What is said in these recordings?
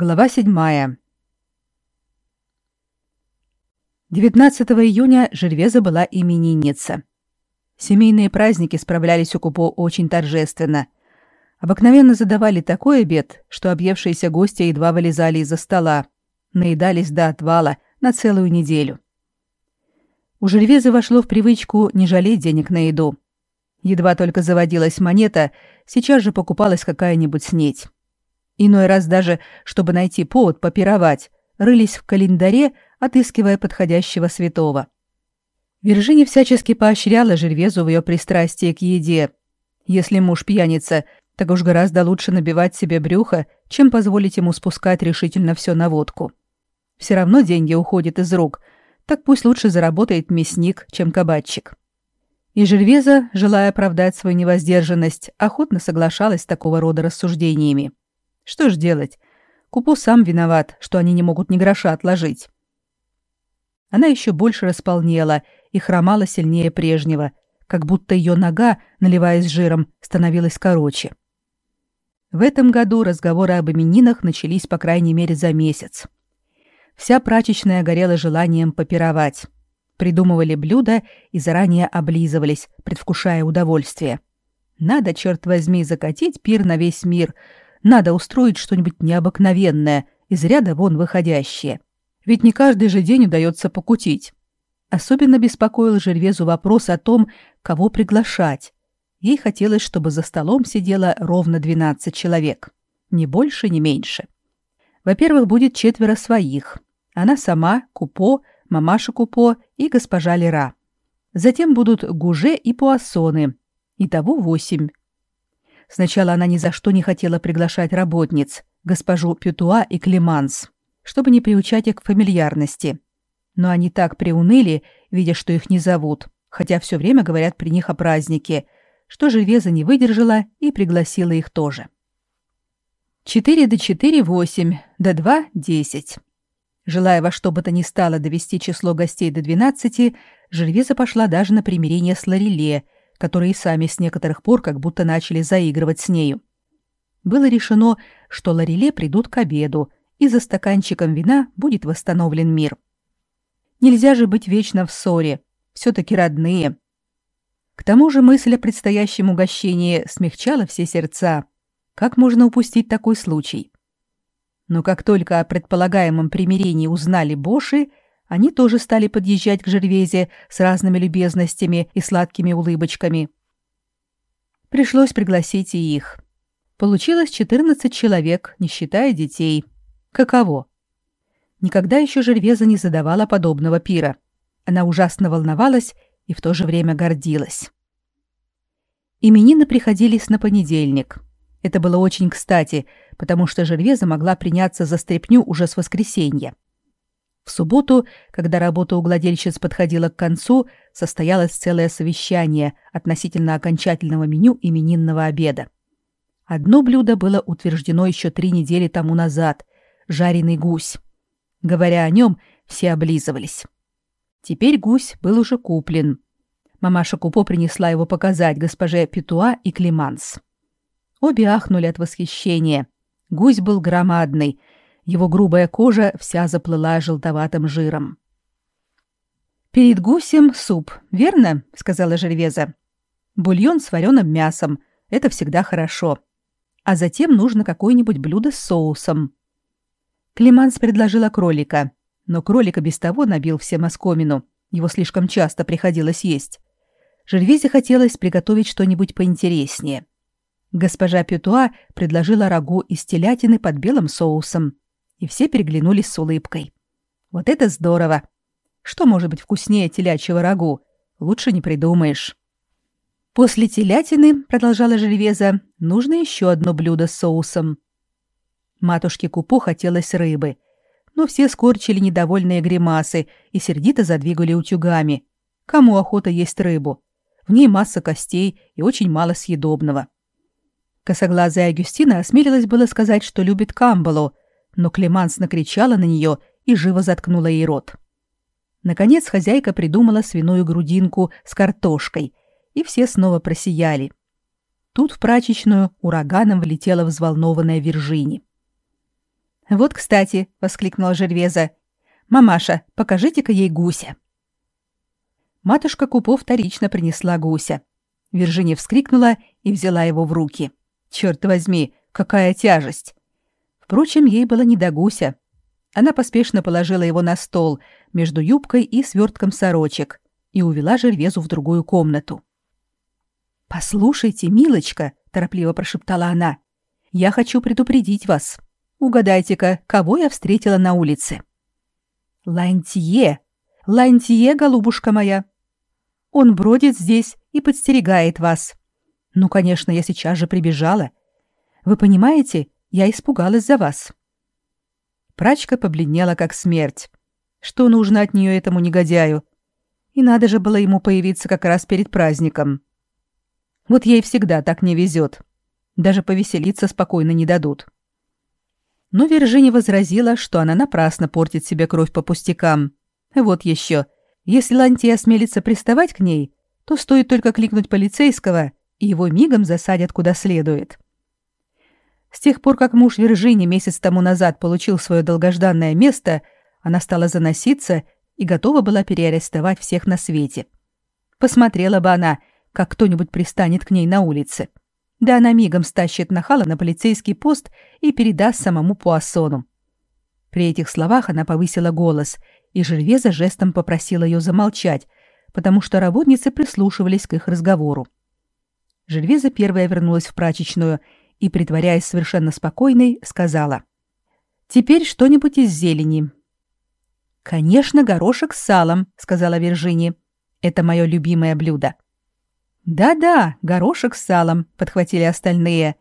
Глава 7. 19 июня Жервеза была именинница. Семейные праздники справлялись у Купо очень торжественно. Обыкновенно задавали такой обед, что объевшиеся гости едва вылезали из-за стола, наедались до отвала на целую неделю. У Жервезы вошло в привычку не жалеть денег на еду. Едва только заводилась монета, сейчас же покупалась какая-нибудь снеть. Иной раз даже, чтобы найти повод попировать, рылись в календаре, отыскивая подходящего святого. Виржиния всячески поощряла Жервезу в ее пристрастии к еде. Если муж пьяница, так уж гораздо лучше набивать себе брюхо, чем позволить ему спускать решительно все на водку. Все равно деньги уходят из рук, так пусть лучше заработает мясник, чем кабачик. И Жервеза, желая оправдать свою невоздержанность, охотно соглашалась с такого рода рассуждениями. Что ж делать? Купу сам виноват, что они не могут ни гроша отложить. Она еще больше располнела и хромала сильнее прежнего, как будто ее нога, наливаясь жиром, становилась короче. В этом году разговоры об именинах начались по крайней мере за месяц. Вся прачечная горела желанием попировать. Придумывали блюда и заранее облизывались, предвкушая удовольствие. Надо, черт возьми, закатить пир на весь мир — надо устроить что-нибудь необыкновенное, из ряда вон выходящее. Ведь не каждый же день удается покутить. Особенно беспокоил Жервезу вопрос о том, кого приглашать. Ей хотелось, чтобы за столом сидело ровно 12 человек. Ни больше, ни меньше. Во-первых, будет четверо своих. Она сама, Купо, мамаша Купо и госпожа Лера. Затем будут Гуже и Пуассоны. Итого восемь. Сначала она ни за что не хотела приглашать работниц, госпожу Пютуа и Клеманс, чтобы не приучать их к фамильярности. Но они так приуныли, видя, что их не зовут, хотя все время говорят при них о празднике, что Живеза не выдержала и пригласила их тоже. Четыре до четыре — восемь, до два — десять. Желая во что бы то ни стало довести число гостей до двенадцати, Жильвеза пошла даже на примирение с Лореле — которые сами с некоторых пор как будто начали заигрывать с нею. Было решено, что Лореле придут к обеду, и за стаканчиком вина будет восстановлен мир. Нельзя же быть вечно в ссоре, все-таки родные. К тому же мысль о предстоящем угощении смягчала все сердца. Как можно упустить такой случай? Но как только о предполагаемом примирении узнали Боши, они тоже стали подъезжать к Жервезе с разными любезностями и сладкими улыбочками. Пришлось пригласить и их. Получилось 14 человек, не считая детей. Каково? Никогда еще Жервеза не задавала подобного пира. Она ужасно волновалась и в то же время гордилась. Именины приходились на понедельник. Это было очень кстати, потому что Жервеза могла приняться за стряпню уже с воскресенья. В субботу, когда работа у гладельщиц подходила к концу, состоялось целое совещание относительно окончательного меню именинного обеда. Одно блюдо было утверждено еще три недели тому назад — жареный гусь. Говоря о нем, все облизывались. Теперь гусь был уже куплен. Мамаша Купо принесла его показать госпоже Петуа и Климанс. Обе ахнули от восхищения. Гусь был громадный — его грубая кожа вся заплыла желтоватым жиром. «Перед гусем суп, верно?» — сказала Жервеза. «Бульон с вареным мясом. Это всегда хорошо. А затем нужно какое-нибудь блюдо с соусом». Климанс предложила кролика, но кролика без того набил всем оскомину. Его слишком часто приходилось есть. Жервезе хотелось приготовить что-нибудь поинтереснее. Госпожа Петуа предложила рагу из телятины под белым соусом и все переглянулись с улыбкой. Вот это здорово! Что может быть вкуснее телячьего рагу? Лучше не придумаешь. После телятины, продолжала Жервеза, нужно еще одно блюдо с соусом. Матушке Купу хотелось рыбы, но все скорчили недовольные гримасы и сердито задвигали утюгами. Кому охота есть рыбу? В ней масса костей и очень мало съедобного. Косоглазая Агюстина осмелилась было сказать, что любит камбалу, но Клеманс накричала на нее и живо заткнула ей рот. Наконец хозяйка придумала свиную грудинку с картошкой, и все снова просияли. Тут в прачечную ураганом влетела взволнованная Виржини. «Вот, кстати», — воскликнула Жервеза, — «мамаша, покажите-ка ей гуся». Матушка Купо вторично принесла гуся. Виржиния вскрикнула и взяла его в руки. Черт возьми, какая тяжесть! Впрочем, ей было не до гуся. Она поспешно положила его на стол между юбкой и свертком сорочек и увела Жервезу в другую комнату. «Послушайте, милочка», — торопливо прошептала она, — «я хочу предупредить вас. Угадайте-ка, кого я встретила на улице?» «Лантье! Лантье, голубушка моя! Он бродит здесь и подстерегает вас. Ну, конечно, я сейчас же прибежала. Вы понимаете, я испугалась за вас». Прачка побледнела, как смерть. Что нужно от нее этому негодяю? И надо же было ему появиться как раз перед праздником. Вот ей всегда так не везет. Даже повеселиться спокойно не дадут. Но Виржиния возразила, что она напрасно портит себе кровь по пустякам. Вот еще. Если Лантия осмелится приставать к ней, то стоит только кликнуть полицейского, и его мигом засадят куда следует. С тех пор, как муж Виржини месяц тому назад получил свое долгожданное место, она стала заноситься и готова была переарестовать всех на свете. Посмотрела бы она, как кто-нибудь пристанет к ней на улице. Да она мигом стащит нахала на полицейский пост и передаст самому Пуассону. При этих словах она повысила голос, и Жервеза жестом попросила ее замолчать, потому что работницы прислушивались к их разговору. Жервеза первая вернулась в прачечную и, притворяясь совершенно спокойной, сказала. «Теперь что-нибудь из зелени». «Конечно, горошек с салом», — сказала Виржини. «Это мое любимое блюдо». «Да-да, горошек с салом», — подхватили остальные,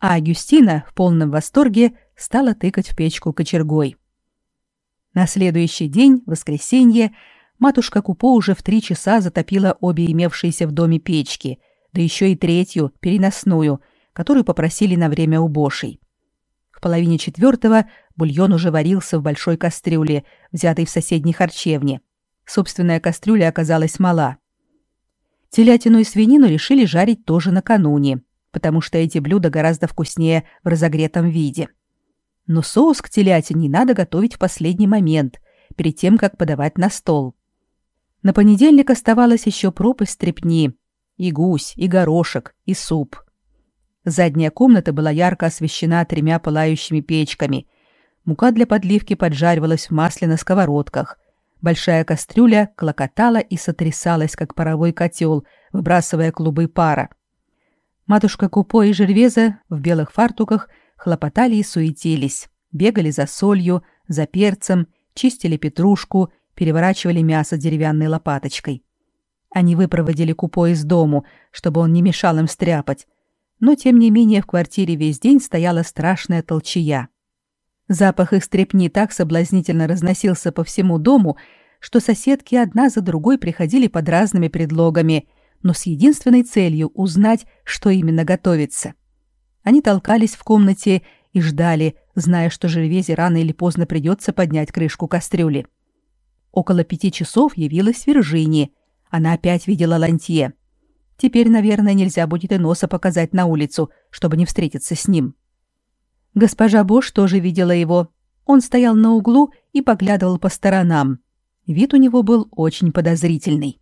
а Агюстина в полном восторге стала тыкать в печку кочергой. На следующий день, воскресенье, матушка Купо уже в три часа затопила обе имевшиеся в доме печки, да еще и третью, переносную, которую попросили на время убошей. В половине четвертого бульон уже варился в большой кастрюле, взятой в соседней харчевне. Собственная кастрюля оказалась мала. Телятину и свинину решили жарить тоже накануне, потому что эти блюда гораздо вкуснее в разогретом виде. Но соус к телятине надо готовить в последний момент, перед тем, как подавать на стол. На понедельник оставалась еще пропасть стрепни, и гусь, и горошек, и суп. Задняя комната была ярко освещена тремя пылающими печками. Мука для подливки поджаривалась в масле на сковородках, Большая кастрюля клокотала и сотрясалась, как паровой котел, выбрасывая клубы пара. Матушка Купо и Жервеза в белых фартуках хлопотали и суетились, бегали за солью, за перцем, чистили петрушку, переворачивали мясо деревянной лопаточкой. Они выпроводили Купо из дому, чтобы он не мешал им стряпать, но тем не менее в квартире весь день стояла страшная толчая. Запах их стрепни так соблазнительно разносился по всему дому, что соседки одна за другой приходили под разными предлогами, но с единственной целью узнать, что именно готовится. Они толкались в комнате и ждали, зная, что Жервезе рано или поздно придется поднять крышку кастрюли. Около пяти часов явилась Виржини. Она опять видела Лантье. Теперь, наверное, нельзя будет и носа показать на улицу, чтобы не встретиться с ним. — Госпожа Бош тоже видела его. Он стоял на углу и поглядывал по сторонам. Вид у него был очень подозрительный.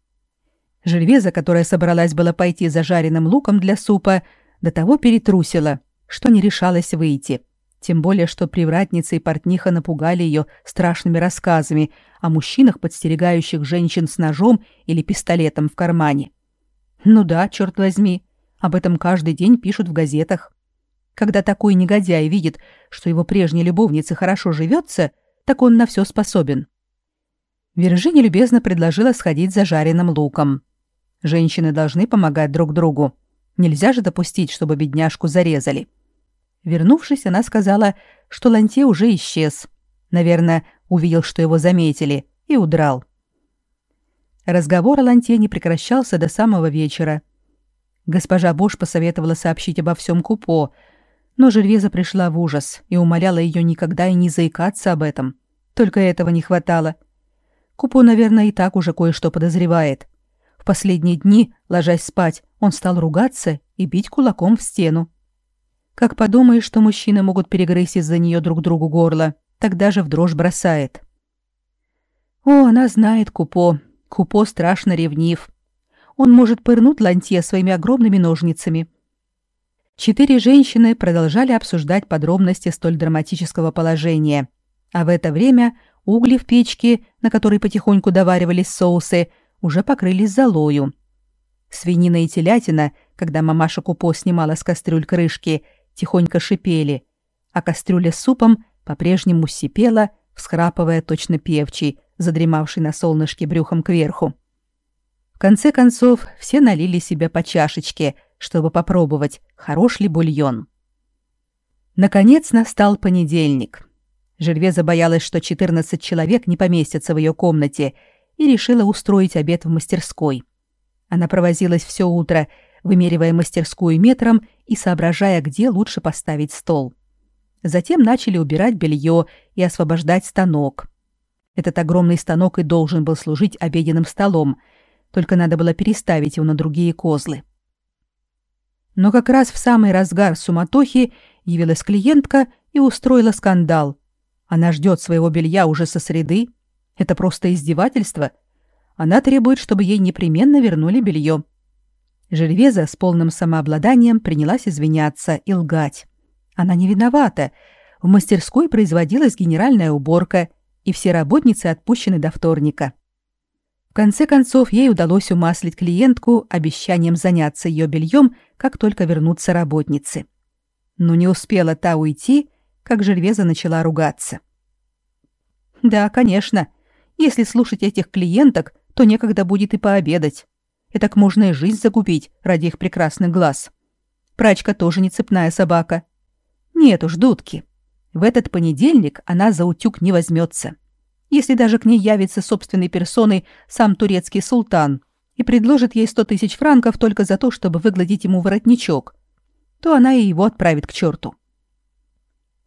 Жильвеза, которая собралась было пойти за жареным луком для супа, до того перетрусила, что не решалась выйти. Тем более, что привратница и портниха напугали ее страшными рассказами о мужчинах, подстерегающих женщин с ножом или пистолетом в кармане. Ну да, черт возьми, об этом каждый день пишут в газетах. Когда такой негодяй видит, что его прежней любовнице хорошо живется, так он на все способен. Виржиния любезно предложила сходить за жареным луком. Женщины должны помогать друг другу. Нельзя же допустить, чтобы бедняжку зарезали. Вернувшись, она сказала, что Ланте уже исчез. Наверное, увидел, что его заметили, и удрал. Разговор о Ланте не прекращался до самого вечера. Госпожа Бош посоветовала сообщить обо всем Купо, но Жервеза пришла в ужас и умоляла ее никогда и не заикаться об этом. Только этого не хватало. Купо, наверное, и так уже кое-что подозревает. В последние дни, ложась спать, он стал ругаться и бить кулаком в стену. Как подумаешь, что мужчины могут перегрызть из-за нее друг другу горло, тогда же в дрожь бросает. О, она знает Купо. Купо страшно ревнив. Он может пырнуть Лантье своими огромными ножницами. Четыре женщины продолжали обсуждать подробности столь драматического положения, а в это время угли в печке, на которой потихоньку доваривались соусы, уже покрылись золою. Свинина и телятина, когда мамаша Купо снимала с кастрюль крышки, тихонько шипели, а кастрюля с супом по-прежнему сипела, всхрапывая точно певчий, задремавший на солнышке брюхом кверху. В конце концов, все налили себе по чашечке, чтобы попробовать, хорош ли бульон. Наконец настал понедельник. Жервеза боялась, что 14 человек не поместятся в ее комнате, и решила устроить обед в мастерской. Она провозилась все утро, вымеривая мастерскую метром и соображая, где лучше поставить стол. Затем начали убирать белье и освобождать станок. Этот огромный станок и должен был служить обеденным столом, только надо было переставить его на другие козлы. Но как раз в самый разгар суматохи явилась клиентка и устроила скандал. Она ждет своего белья уже со среды. Это просто издевательство. Она требует, чтобы ей непременно вернули белье. Жильвеза с полным самообладанием принялась извиняться и лгать. Она не виновата. В мастерской производилась генеральная уборка, и все работницы отпущены до вторника. В конце концов, ей удалось умаслить клиентку обещанием заняться ее бельем, как только вернутся работницы. Но не успела та уйти, как Жильвеза начала ругаться. «Да, конечно. Если слушать этих клиенток, то некогда будет и пообедать. Этак можно и жизнь загубить ради их прекрасных глаз. Прачка тоже не цепная собака. Нет уж, дудки. В этот понедельник она за утюг не возьмется. Если даже к ней явится собственной персоной сам турецкий султан и предложит ей сто тысяч франков только за то, чтобы выгладить ему воротничок, то она и его отправит к черту.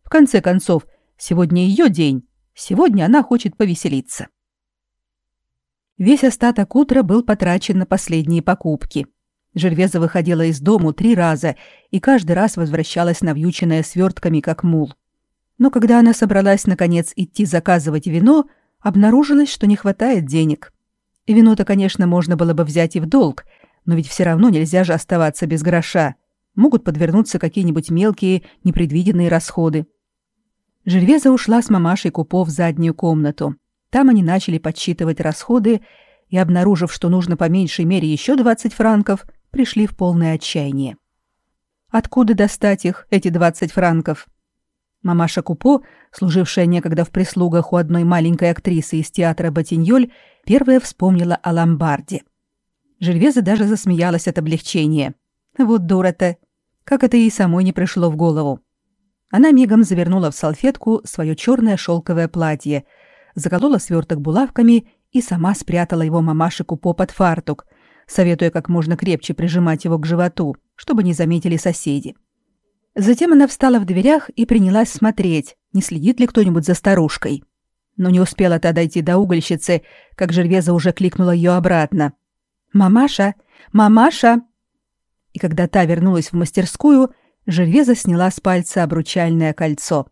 В конце концов, сегодня ее день. Сегодня она хочет повеселиться. Весь остаток утра был потрачен на последние покупки. Жервеза выходила из дому три раза и каждый раз возвращалась навьюченная свертками, как мул. Но когда она собралась, наконец, идти заказывать вино, обнаружилось, что не хватает денег. Вино-то, конечно, можно было бы взять и в долг, но ведь все равно нельзя же оставаться без гроша. Могут подвернуться какие-нибудь мелкие, непредвиденные расходы. Жервеза ушла с мамашей Купо в заднюю комнату. Там они начали подсчитывать расходы и, обнаружив, что нужно по меньшей мере еще 20 франков, пришли в полное отчаяние. Откуда достать их, эти 20 франков? Мамаша Купо, служившая некогда в прислугах у одной маленькой актрисы из театра Батиньоль, первая вспомнила о ломбарде. Жильвеза даже засмеялась от облегчения. Вот дура-то! Как это ей самой не пришло в голову. Она мигом завернула в салфетку свое черное шелковое платье – заколола сверток булавками и сама спрятала его мамаше Купо под фартук, советуя как можно крепче прижимать его к животу, чтобы не заметили соседи. Затем она встала в дверях и принялась смотреть, не следит ли кто-нибудь за старушкой. Но не успела та дойти до угольщицы, как Жервеза уже кликнула ее обратно. «Мамаша! Мамаша!» И когда та вернулась в мастерскую, Жервеза сняла с пальца обручальное кольцо.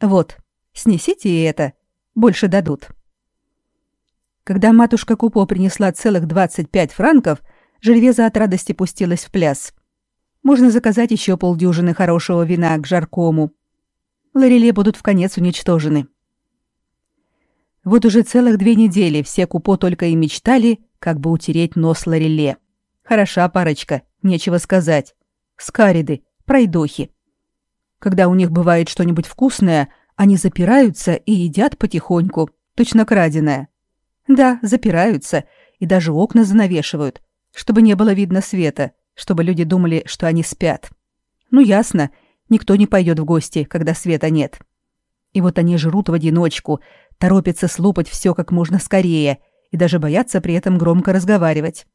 «Вот, снесите и это, больше дадут. Когда матушка Купо принесла целых 25 франков, Жильвеза от радости пустилась в пляс. Можно заказать еще полдюжины хорошего вина к жаркому. Лареле будут в конец уничтожены. Вот уже целых две недели все Купо только и мечтали, как бы утереть нос Лареле. Хороша парочка, нечего сказать. Скариды, пройдохи. Когда у них бывает что-нибудь вкусное – они запираются и едят потихоньку, точно краденое. Да, запираются и даже окна занавешивают, чтобы не было видно света, чтобы люди думали, что они спят. Ну ясно, никто не пойдет в гости, когда света нет. И вот они жрут в одиночку, торопятся слопать все как можно скорее и даже боятся при этом громко разговаривать.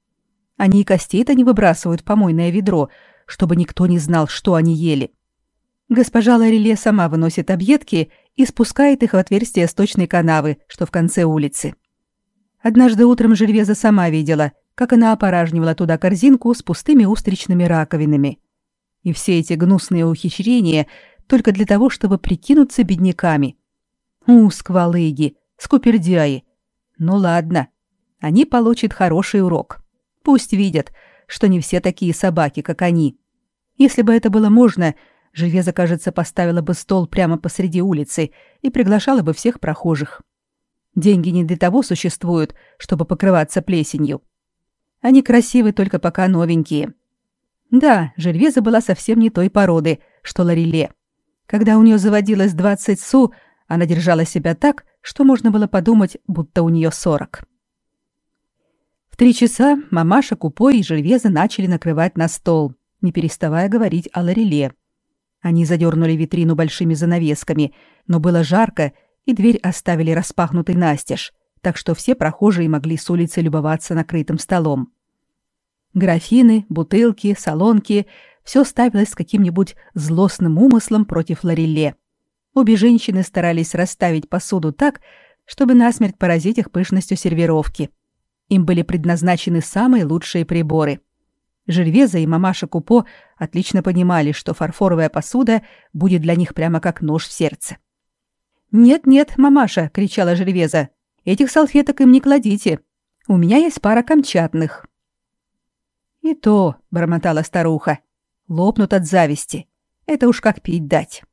Они и костей-то не выбрасывают в помойное ведро, чтобы никто не знал, что они ели. Госпожа Лареле сама выносит объедки и спускает их в отверстие сточной канавы, что в конце улицы. Однажды утром Жильвеза сама видела, как она опоражнивала туда корзинку с пустыми устричными раковинами. И все эти гнусные ухищрения только для того, чтобы прикинуться бедняками. У, сквалыги, скупердяи. Ну ладно, они получат хороший урок. Пусть видят, что не все такие собаки, как они. Если бы это было можно, Живеза, кажется, поставила бы стол прямо посреди улицы и приглашала бы всех прохожих. Деньги не для того существуют, чтобы покрываться плесенью. Они красивы только пока новенькие. Да, Жильвеза была совсем не той породы, что Лариле. Когда у нее заводилось 20 су, она держала себя так, что можно было подумать, будто у нее 40. В три часа мамаша Купо и Жильвеза начали накрывать на стол, не переставая говорить о Лариле. Они задернули витрину большими занавесками, но было жарко, и дверь оставили распахнутой настежь, так что все прохожие могли с улицы любоваться накрытым столом. Графины, бутылки, солонки — все ставилось с каким-нибудь злостным умыслом против Лареле. Обе женщины старались расставить посуду так, чтобы насмерть поразить их пышностью сервировки. Им были предназначены самые лучшие приборы. Жильвеза и мамаша Купо отлично понимали, что фарфоровая посуда будет для них прямо как нож в сердце. «Нет-нет, мамаша!» — кричала Жильвеза. «Этих салфеток им не кладите. У меня есть пара камчатных». «И то», — бормотала старуха, — «лопнут от зависти. Это уж как пить дать».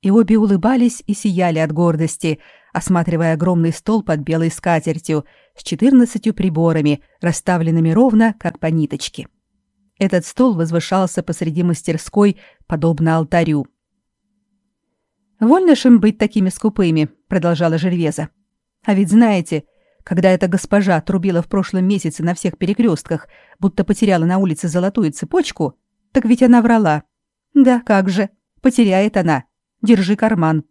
И обе улыбались и сияли от гордости, осматривая огромный стол под белой скатертью с четырнадцатью приборами, расставленными ровно, как по ниточке. Этот стол возвышался посреди мастерской, подобно алтарю. «Вольно ж им быть такими скупыми», — продолжала Жервеза. «А ведь знаете, когда эта госпожа трубила в прошлом месяце на всех перекрестках, будто потеряла на улице золотую цепочку, так ведь она врала. Да, как же, потеряет она. Держи карман.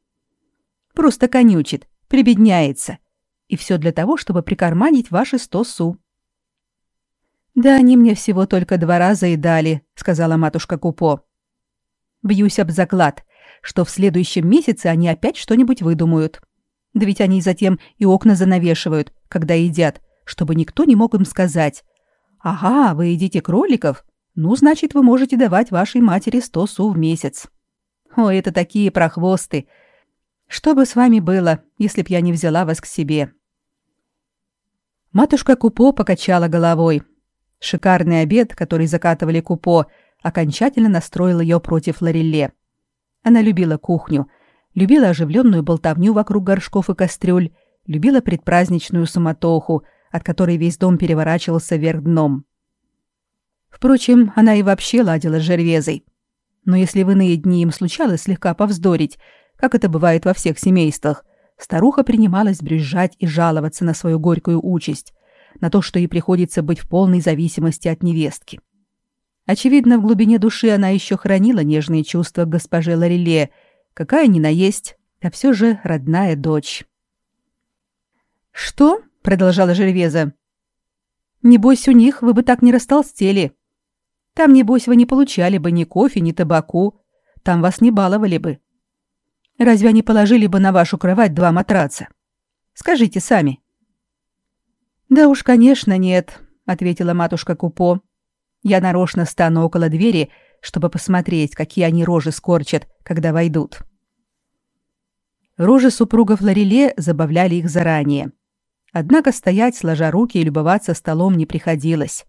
Просто конючит, прибедняется. И все для того, чтобы прикарманить ваши сто су. «Да они мне всего только два раза и дали», — сказала матушка Купо. «Бьюсь об заклад, что в следующем месяце они опять что-нибудь выдумают. Да ведь они затем и окна занавешивают, когда едят, чтобы никто не мог им сказать. «Ага, вы едите кроликов? Ну, значит, вы можете давать вашей матери сто су в месяц». О, это такие прохвосты. Что бы с вами было, если б я не взяла вас к себе?» Матушка Купо покачала головой, Шикарный обед, который закатывали Купо, окончательно настроил ее против Лорелле. Она любила кухню, любила оживленную болтовню вокруг горшков и кастрюль, любила предпраздничную суматоху, от которой весь дом переворачивался вверх дном. Впрочем, она и вообще ладила с Жервезой. Но если в иные дни им случалось слегка повздорить, как это бывает во всех семействах, старуха принималась брюзжать и жаловаться на свою горькую участь, на то, что ей приходится быть в полной зависимости от невестки. Очевидно, в глубине души она еще хранила нежные чувства к госпоже Лореле, какая ни на есть, а все же родная дочь. «Что?» — продолжала Жервеза. «Небось, у них вы бы так не растолстели. Там, небось, вы не получали бы ни кофе, ни табаку. Там вас не баловали бы. Разве они положили бы на вашу кровать два матраца? Скажите сами». «Да уж, конечно, нет», — ответила матушка Купо. «Я нарочно стану около двери, чтобы посмотреть, какие они рожи скорчат, когда войдут». Рожи супругов Лореле забавляли их заранее. Однако стоять, сложа руки и любоваться столом не приходилось.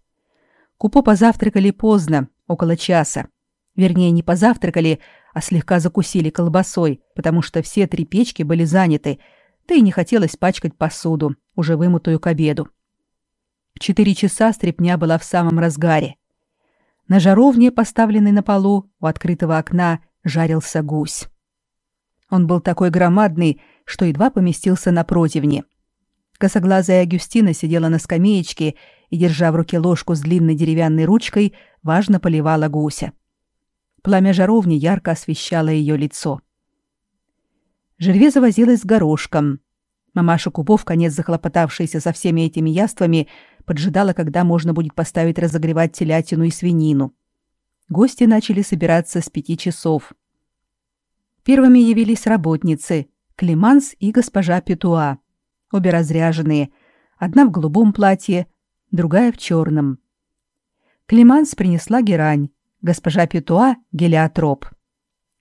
Купо позавтракали поздно, около часа. Вернее, не позавтракали, а слегка закусили колбасой, потому что все три печки были заняты, да и не хотелось пачкать посуду, уже вымытую к обеду. В четыре часа стрепня была в самом разгаре. На жаровне, поставленной на полу у открытого окна, жарился гусь. Он был такой громадный, что едва поместился на противне. Косоглазая Агюстина сидела на скамеечке и, держа в руке ложку с длинной деревянной ручкой, важно поливала гуся. Пламя жаровни ярко освещало ее лицо. Жерве завозилась с горошком. Мамаша Кубов, конец захлопотавшаяся со всеми этими яствами, поджидала, когда можно будет поставить разогревать телятину и свинину. Гости начали собираться с пяти часов. Первыми явились работницы — Климанс и госпожа Петуа. Обе разряженные, одна в голубом платье, другая в черном. Климанс принесла герань, госпожа Петуа – гелиотроп.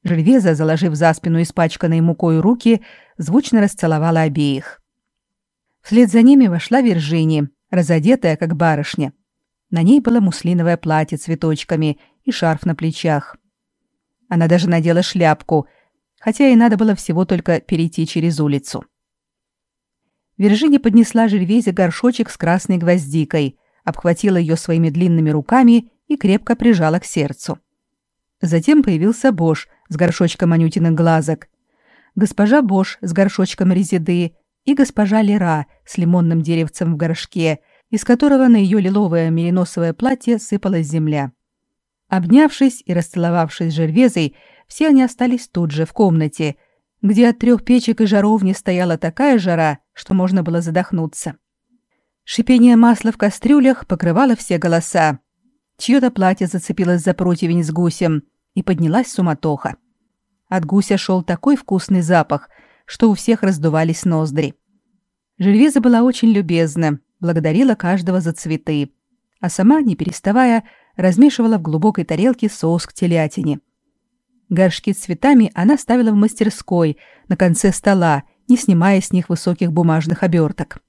Жильвеза, заложив за спину испачканные мукой руки, звучно расцеловала обеих. Вслед за ними вошла Виржини, разодетая, как барышня. На ней было муслиновое платье цветочками и шарф на плечах. Она даже надела шляпку, хотя ей надо было всего только перейти через улицу. Виржини поднесла Жильвезе горшочек с красной гвоздикой, обхватила ее своими длинными руками и крепко прижала к сердцу. Затем появился Бош с горшочком анютиных глазок, госпожа Бош с горшочком резиды и госпожа Лера с лимонным деревцем в горшке, из которого на ее лиловое мериносовое платье сыпалась земля. Обнявшись и расцеловавшись с Жервезой, все они остались тут же, в комнате, где от трех печек и жаровни стояла такая жара, что можно было задохнуться. Шипение масла в кастрюлях покрывало все голоса. Чье-то платье зацепилось за противень с гусем, и поднялась суматоха. От гуся шел такой вкусный запах, что у всех раздувались ноздри. Жильвеза была очень любезна, благодарила каждого за цветы, а сама, не переставая, размешивала в глубокой тарелке соус к телятине. Горшки с цветами она ставила в мастерской, на конце стола, не снимая с них высоких бумажных оберток.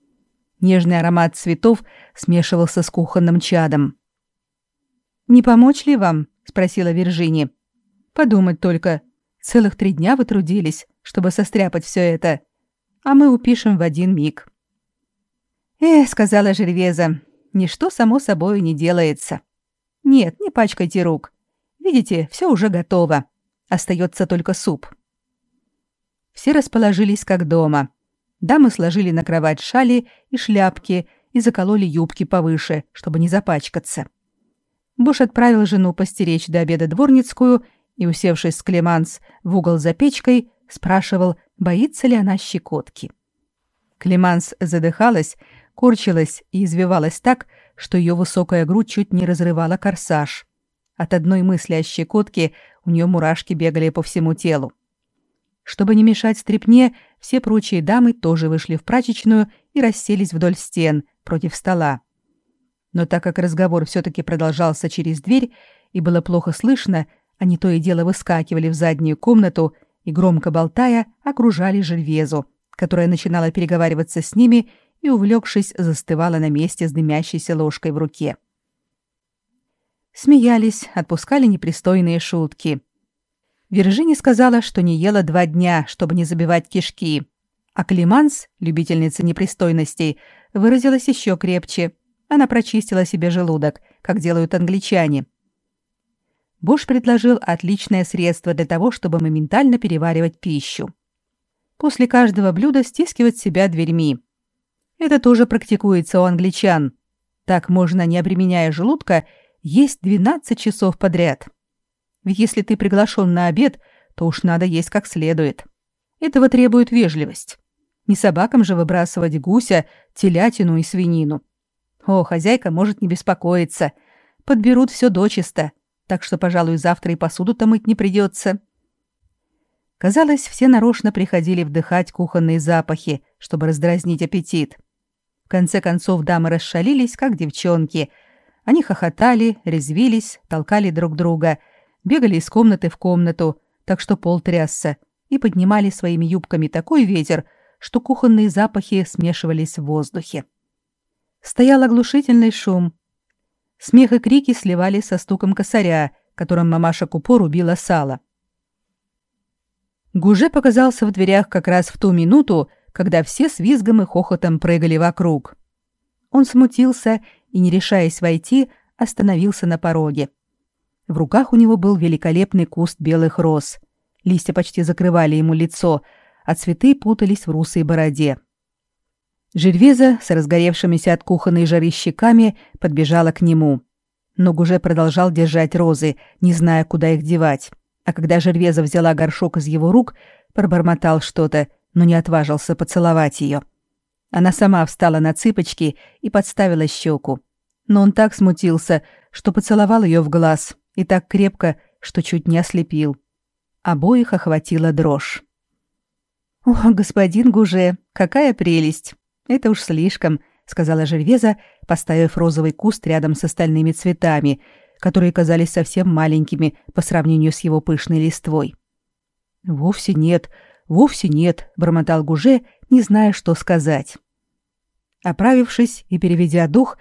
Нежный аромат цветов смешивался с кухонным чадом. «Не помочь ли вам?» — спросила Виржини. «Подумать только. Целых три дня вы трудились, чтобы состряпать все это. А мы упишем в один миг». «Эх», — сказала Жервеза, — «ничто само собой не делается. Нет, не пачкайте рук. Видите, все уже готово. Остается только суп». Все расположились как дома. Дамы сложили на кровать шали и шляпки и закололи юбки повыше, чтобы не запачкаться. Буш отправил жену постеречь до обеда дворницкую и, усевшись с Клеманс в угол за печкой, спрашивал, боится ли она щекотки. Клеманс задыхалась, корчилась и извивалась так, что ее высокая грудь чуть не разрывала корсаж. От одной мысли о щекотке у нее мурашки бегали по всему телу. Чтобы не мешать стрепне, все прочие дамы тоже вышли в прачечную и расселись вдоль стен, против стола. Но так как разговор все-таки продолжался через дверь и было плохо слышно, они то и дело выскакивали в заднюю комнату и, громко болтая, окружали Жильвезу, которая начинала переговариваться с ними и, увлекшись, застывала на месте с дымящейся ложкой в руке. Смеялись, отпускали непристойные шутки. Виржини сказала, что не ела два дня, чтобы не забивать кишки, а Климанс, любительница непристойностей, выразилась еще крепче. Она прочистила себе желудок, как делают англичане. Буш предложил отличное средство для того, чтобы моментально переваривать пищу. После каждого блюда стискивать себя дверьми. Это тоже практикуется у англичан. Так можно, не обременяя желудка, есть 12 часов подряд. Ведь если ты приглашен на обед, то уж надо есть как следует. Этого требует вежливость. Не собакам же выбрасывать гуся, телятину и свинину. О, хозяйка может не беспокоиться. Подберут все дочисто, так что, пожалуй, завтра и посуду-то мыть не придется. Казалось, все нарочно приходили вдыхать кухонные запахи, чтобы раздразнить аппетит. В конце концов дамы расшалились, как девчонки. Они хохотали, резвились, толкали друг друга, бегали из комнаты в комнату, так что пол трясся, и поднимали своими юбками такой ветер, что кухонные запахи смешивались в воздухе. Стоял оглушительный шум. Смех и крики сливались со стуком косаря, которым мамаша Купо рубила сало. Гуже показался в дверях как раз в ту минуту, когда все с визгом и хохотом прыгали вокруг. Он смутился и, не решаясь войти, остановился на пороге. В руках у него был великолепный куст белых роз. Листья почти закрывали ему лицо, а цветы путались в русой бороде. Жервеза с разгоревшимися от кухонной жары щеками подбежала к нему. Но Гуже продолжал держать розы, не зная, куда их девать. А когда Жервеза взяла горшок из его рук, пробормотал что-то, но не отважился поцеловать ее. Она сама встала на цыпочки и подставила щеку. Но он так смутился, что поцеловал ее в глаз, и так крепко, что чуть не ослепил. Обоих охватила дрожь. «О, господин Гуже, какая прелесть! Это уж слишком», — сказала Жервеза, поставив розовый куст рядом с остальными цветами, которые казались совсем маленькими по сравнению с его пышной листвой. «Вовсе нет, вовсе нет», — бормотал Гуже, не зная, что сказать. Оправившись и переведя дух,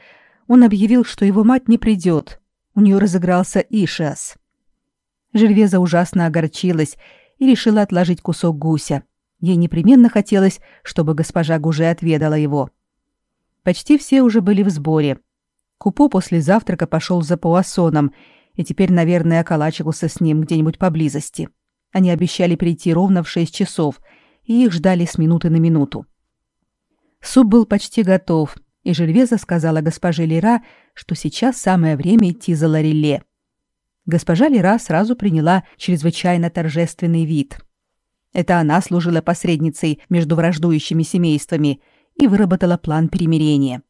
он объявил, что его мать не придет. У нее разыгрался Ишас. Жильвеза ужасно огорчилась и решила отложить кусок гуся. Ей непременно хотелось, чтобы госпожа Гуже отведала его. Почти все уже были в сборе. Купо после завтрака пошел за Пуассоном и теперь, наверное, околачивался с ним где-нибудь поблизости. Они обещали прийти ровно в шесть часов, и их ждали с минуты на минуту. Суп был почти готов, и Жильвеза сказала госпоже Лера, что сейчас самое время идти за Лареле. Госпожа Лера сразу приняла чрезвычайно торжественный вид. Это она служила посредницей между враждующими семействами и выработала план примирения.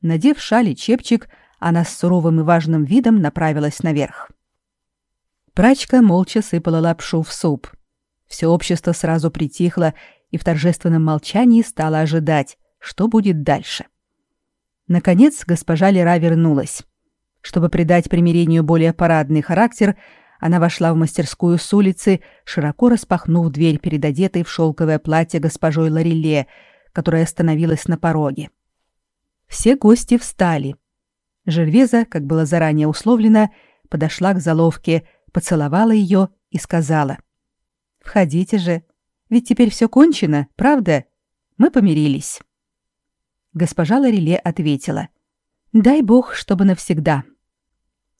Надев шаль и чепчик, она с суровым и важным видом направилась наверх. Прачка молча сыпала лапшу в суп. Все общество сразу притихло и в торжественном молчании стало ожидать, что будет дальше. Наконец госпожа Лера вернулась. Чтобы придать примирению более парадный характер, она вошла в мастерскую с улицы, широко распахнув дверь перед одетой в шелковое платье госпожой Лареле, которая остановилась на пороге. Все гости встали. Жервеза, как было заранее условлено, подошла к заловке, поцеловала ее и сказала. «Входите же, ведь теперь все кончено, правда? Мы помирились». Госпожа Лареле ответила. «Дай бог, чтобы навсегда».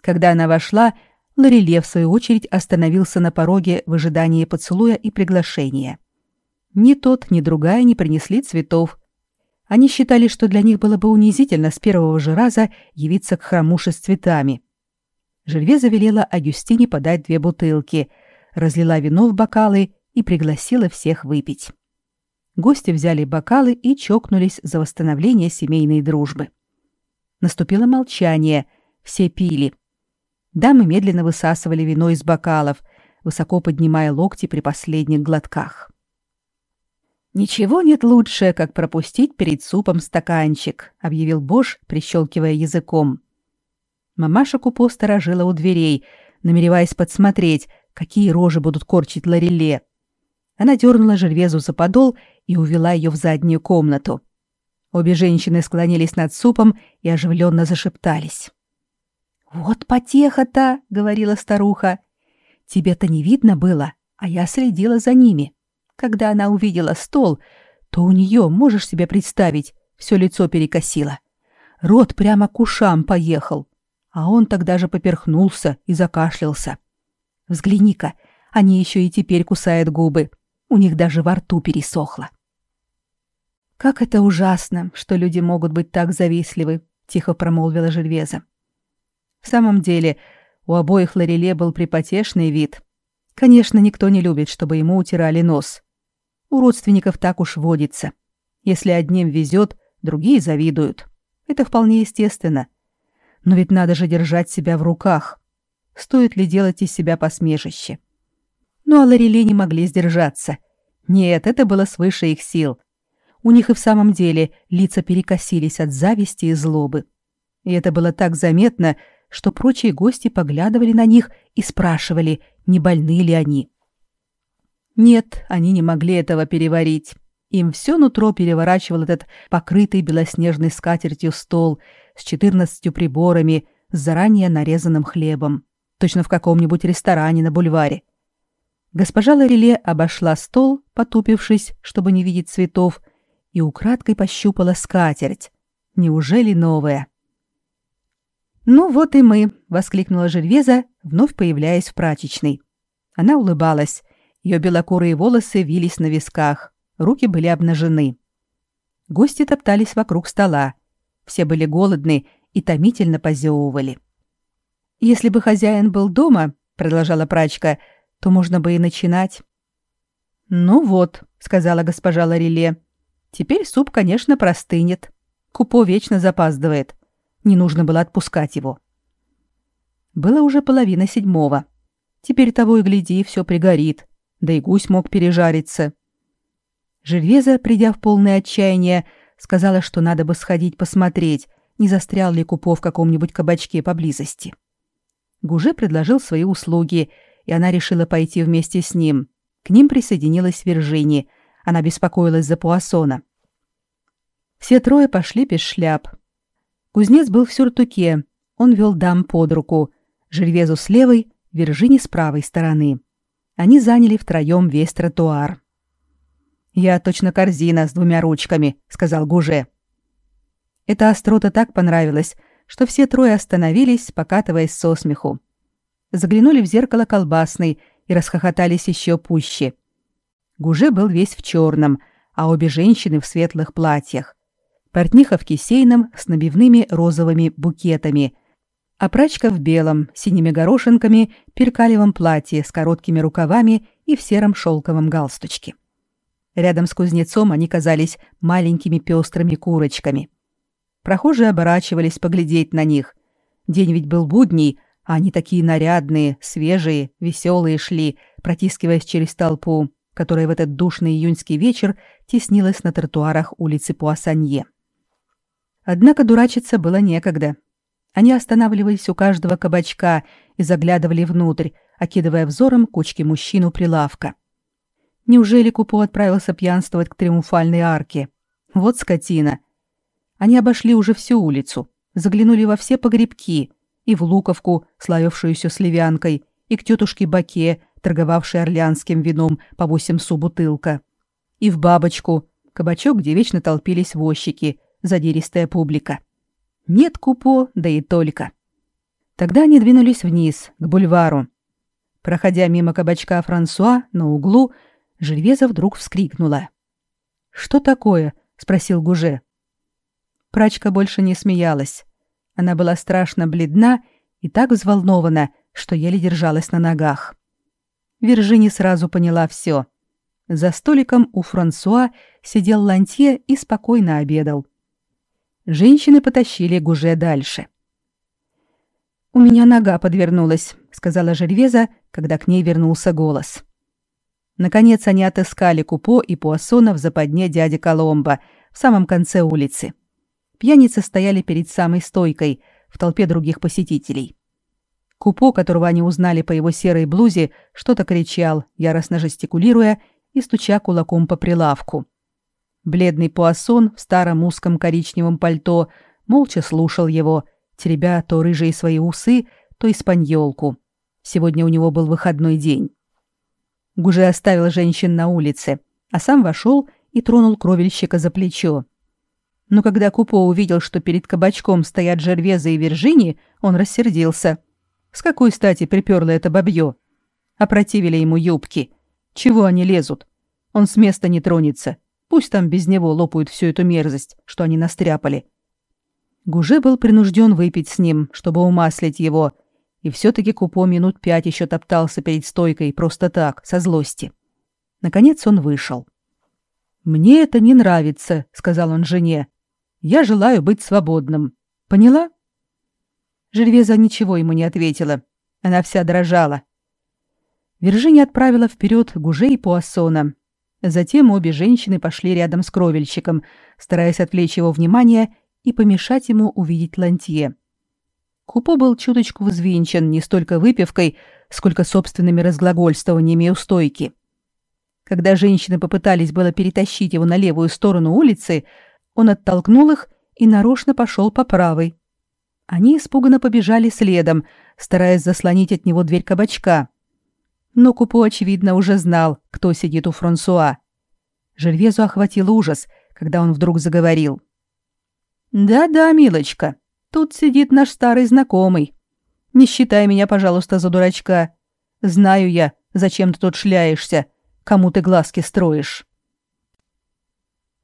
Когда она вошла, Лареле, в свою очередь, остановился на пороге в ожидании поцелуя и приглашения. Ни тот, ни другая не принесли цветов. Они считали, что для них было бы унизительно с первого же раза явиться к храмуше с цветами. Жильве завелела Агюстине подать две бутылки, разлила вино в бокалы и пригласила всех выпить. Гости взяли бокалы и чокнулись за восстановление семейной дружбы. Наступило молчание, все пили. Дамы медленно высасывали вино из бокалов, высоко поднимая локти при последних глотках. «Ничего нет лучше, как пропустить перед супом стаканчик», — объявил Бош, прищелкивая языком. Мамаша Купо сторожила у дверей, намереваясь подсмотреть, какие рожи будут корчить Лареле. Она дернула Жервезу за подол и увела ее в заднюю комнату. Обе женщины склонились над супом и оживленно зашептались. «Вот потеха-то!» — говорила старуха. «Тебе-то не видно было, а я следила за ними. Когда она увидела стол, то у нее, можешь себе представить, все лицо перекосило. Рот прямо к ушам поехал, а он тогда же поперхнулся и закашлялся. Взгляни-ка, они еще и теперь кусают губы. У них даже во рту пересохло. «Как это ужасно, что люди могут быть так завистливы», — тихо промолвила Жильвеза. В самом деле, у обоих Лареле был припотешный вид. Конечно, никто не любит, чтобы ему утирали нос. У родственников так уж водится. Если одним везет, другие завидуют. Это вполне естественно. Но ведь надо же держать себя в руках. Стоит ли делать из себя посмешище? Ну а Лареле не могли сдержаться. Нет, это было свыше их сил. У них и в самом деле лица перекосились от зависти и злобы. И это было так заметно, что прочие гости поглядывали на них и спрашивали, не больны ли они. Нет, они не могли этого переварить. Им все нутро переворачивал этот покрытый белоснежной скатертью стол с четырнадцатью приборами, с заранее нарезанным хлебом, точно в каком-нибудь ресторане на бульваре. Госпожа Лареле обошла стол, потупившись, чтобы не видеть цветов, и украдкой пощупала скатерть. Неужели новая? «Ну вот и мы», — воскликнула Жервеза, вновь появляясь в прачечной. Она улыбалась. Ее белокурые волосы вились на висках, руки были обнажены. Гости топтались вокруг стола. Все были голодны и томительно позевывали. «Если бы хозяин был дома», — продолжала прачка, — «то можно бы и начинать». «Ну вот», — сказала госпожа Лареле, — «теперь суп, конечно, простынет. Купо вечно запаздывает. Не нужно было отпускать его. Было уже половина седьмого. Теперь того и гляди, все пригорит. Да и гусь мог пережариться. Жильвеза, придя в полное отчаяние, сказала, что надо бы сходить посмотреть, не застрял ли Купо в каком-нибудь кабачке поблизости. Гуже предложил свои услуги, и она решила пойти вместе с ним. К ним присоединилась Виржини. Она беспокоилась за Пуассона. Все трое пошли без шляп. Кузнец был в сюртуке. Он вел дам под руку. Жильвезу с левой, Виржини с правой стороны. Они заняли втроем весь тротуар. «Я точно корзина с двумя ручками», — сказал Гуже. Эта острота так понравилась, что все трое остановились, покатываясь со смеху. Заглянули в зеркало колбасной и расхохотались еще пуще. Гуже был весь в черном, а обе женщины в светлых платьях. Портниха в кисейном с набивными розовыми букетами, а прачка в белом, синими горошинками, перкалевом платье с короткими рукавами и в сером шелковом галстучке. Рядом с кузнецом они казались маленькими пестрыми курочками. Прохожие оборачивались поглядеть на них. День ведь был будний, а они такие нарядные, свежие, веселые шли, протискиваясь через толпу, которая в этот душный июньский вечер теснилась на тротуарах улицы Пуассанье. Однако дурачиться было некогда. Они останавливались у каждого кабачка и заглядывали внутрь, окидывая взором кучки мужчин у прилавка. Неужели Купо отправился пьянствовать к Триумфальной арке? Вот скотина. Они обошли уже всю улицу, заглянули во все погребки, и в Луковку, славившуюся сливянкой, и к тетушке Баке, торговавшей орлеанским вином по восемь су бутылка, и в Бабочку, кабачок, где вечно толпились возчики, задиристая публика. Нет Купо, да и только. Тогда они двинулись вниз, к бульвару. Проходя мимо кабачка Франсуа на углу, Жильвеза вдруг вскрикнула. «Что такое?» — спросил Гуже. Прачка больше не смеялась. Она была страшно бледна и так взволнована, что еле держалась на ногах. Виржини сразу поняла все. За столиком у Франсуа сидел Лантье и спокойно обедал. Женщины потащили Гуже дальше. «У меня нога подвернулась», — сказала Жервеза, когда к ней вернулся голос. Наконец они отыскали Купо и Пуассона в западне дяди Коломбо, в самом конце улицы. Пьяницы стояли перед самой стойкой, в толпе других посетителей. Купо, которого они узнали по его серой блузе, что-то кричал, яростно жестикулируя и стуча кулаком по прилавку. Бледный Пуассон в старом узком коричневом пальто молча слушал его, теребя то рыжие свои усы, то испаньолку. Сегодня у него был выходной день. Гуже оставил женщин на улице, а сам вошел и тронул кровельщика за плечо. Но когда Купо увидел, что перед кабачком стоят Жервеза и Виржини, он рассердился. С какой стати приперла это бабье? Опротивили ему юбки. Чего они лезут? Он с места не тронется. Пусть там без него лопают всю эту мерзость, что они настряпали. Гуже был принужден выпить с ним, чтобы умаслить его, и все-таки Купо минут пять еще топтался перед стойкой просто так, со злости. Наконец он вышел. «Мне это не нравится», — сказал он жене. Я желаю быть свободным. Поняла? Жервеза ничего ему не ответила. Она вся дрожала. Виржиния отправила вперед Гуже и Пуассона. Затем обе женщины пошли рядом с кровельщиком, стараясь отвлечь его внимание и помешать ему увидеть Лантье. Купо был чуточку взвинчен не столько выпивкой, сколько собственными разглагольствованиями у стойки. Когда женщины попытались было перетащить его на левую сторону улицы, он оттолкнул их и нарочно пошел по правой. Они испуганно побежали следом, стараясь заслонить от него дверь кабачка. Но Купо, очевидно, уже знал, кто сидит у Франсуа. Жильвезу охватил ужас, когда он вдруг заговорил. «Да-да, милочка, тут сидит наш старый знакомый. Не считай меня, пожалуйста, за дурачка. Знаю я, зачем ты тут шляешься, кому ты глазки строишь».